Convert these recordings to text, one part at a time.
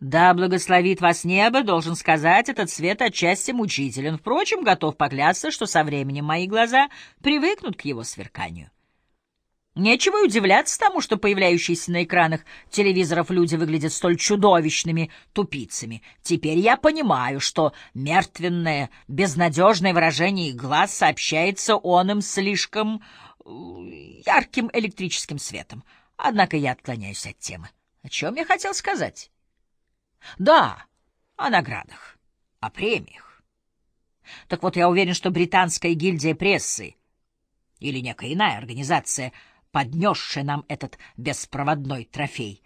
Да благословит вас небо, должен сказать, этот свет отчасти мучителен. Впрочем, готов поклясться, что со временем мои глаза привыкнут к его сверканию. Нечего удивляться тому, что появляющиеся на экранах телевизоров люди выглядят столь чудовищными тупицами. Теперь я понимаю, что мертвенное, безнадежное выражение глаз сообщается он им слишком э, ярким электрическим светом. Однако я отклоняюсь от темы. О чем я хотел сказать? Да, о наградах, о премиях. Так вот, я уверен, что британская гильдия прессы или некая иная организация — поднесшая нам этот беспроводной трофей,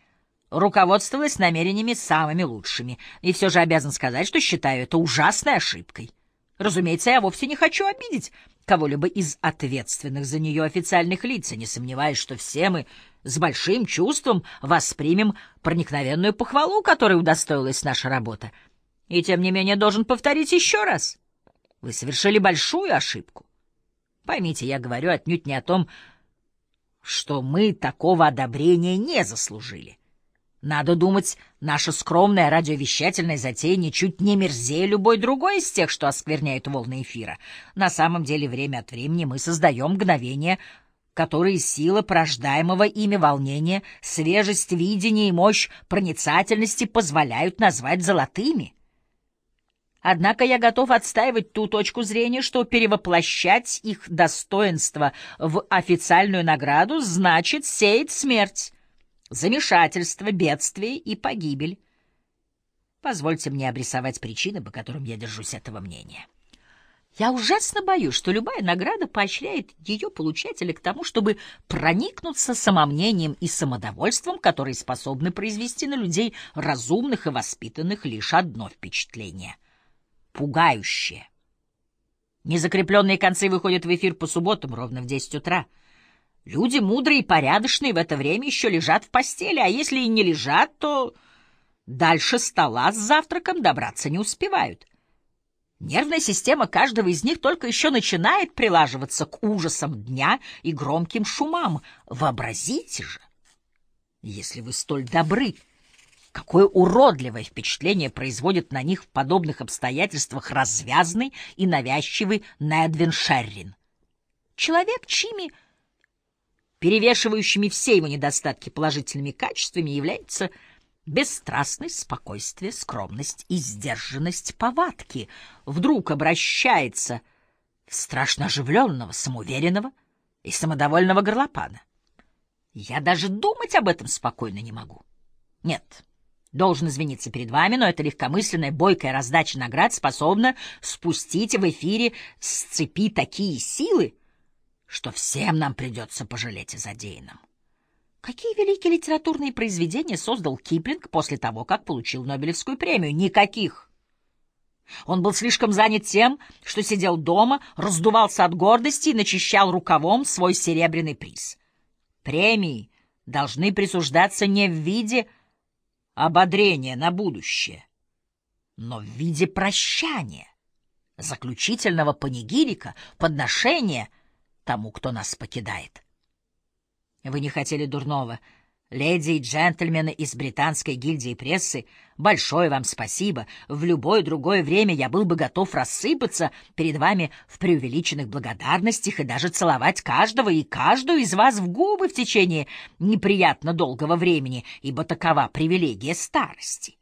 руководствовалась намерениями самыми лучшими, и все же обязан сказать, что считаю это ужасной ошибкой. Разумеется, я вовсе не хочу обидеть кого-либо из ответственных за нее официальных лиц, не сомневаюсь, что все мы с большим чувством воспримем проникновенную похвалу, которой удостоилась наша работа. И тем не менее должен повторить еще раз. Вы совершили большую ошибку. Поймите, я говорю отнюдь не о том, что мы такого одобрения не заслужили. Надо думать, наша скромная радиовещательная затея ничуть не мерзее любой другой из тех, что оскверняют волны эфира. На самом деле, время от времени мы создаем мгновения, которые сила порождаемого ими волнения, свежесть видения и мощь проницательности позволяют назвать золотыми — Однако я готов отстаивать ту точку зрения, что перевоплощать их достоинство в официальную награду значит сеять смерть, замешательство, бедствие и погибель. Позвольте мне обрисовать причины, по которым я держусь этого мнения. Я ужасно боюсь, что любая награда поощряет ее получателя к тому, чтобы проникнуться самомнением и самодовольством, которые способны произвести на людей разумных и воспитанных лишь одно впечатление — пугающее. Незакрепленные концы выходят в эфир по субботам ровно в 10 утра. Люди мудрые и порядочные в это время еще лежат в постели, а если и не лежат, то дальше стола с завтраком добраться не успевают. Нервная система каждого из них только еще начинает прилаживаться к ужасам дня и громким шумам. Вообразите же, если вы столь добры, Какое уродливое впечатление производит на них в подобных обстоятельствах развязный и навязчивый Недвин Шеррин. Человек, чьими перевешивающими все его недостатки положительными качествами является бесстрастность, спокойствие, скромность и сдержанность повадки, вдруг обращается в страшно оживленного, самоуверенного и самодовольного горлопана. Я даже думать об этом спокойно не могу. Нет, Должен извиниться перед вами, но эта легкомысленная, бойкая раздача наград способна спустить в эфире с цепи такие силы, что всем нам придется пожалеть о задеянном. Какие великие литературные произведения создал Киплинг после того, как получил Нобелевскую премию? Никаких. Он был слишком занят тем, что сидел дома, раздувался от гордости и начищал рукавом свой серебряный приз. Премии должны присуждаться не в виде ободрение на будущее, но в виде прощания, заключительного панигирика, подношения тому, кто нас покидает. Вы не хотели дурного, — Леди и джентльмены из британской гильдии прессы, большое вам спасибо. В любое другое время я был бы готов рассыпаться перед вами в преувеличенных благодарностях и даже целовать каждого и каждую из вас в губы в течение неприятно долгого времени, ибо такова привилегия старости.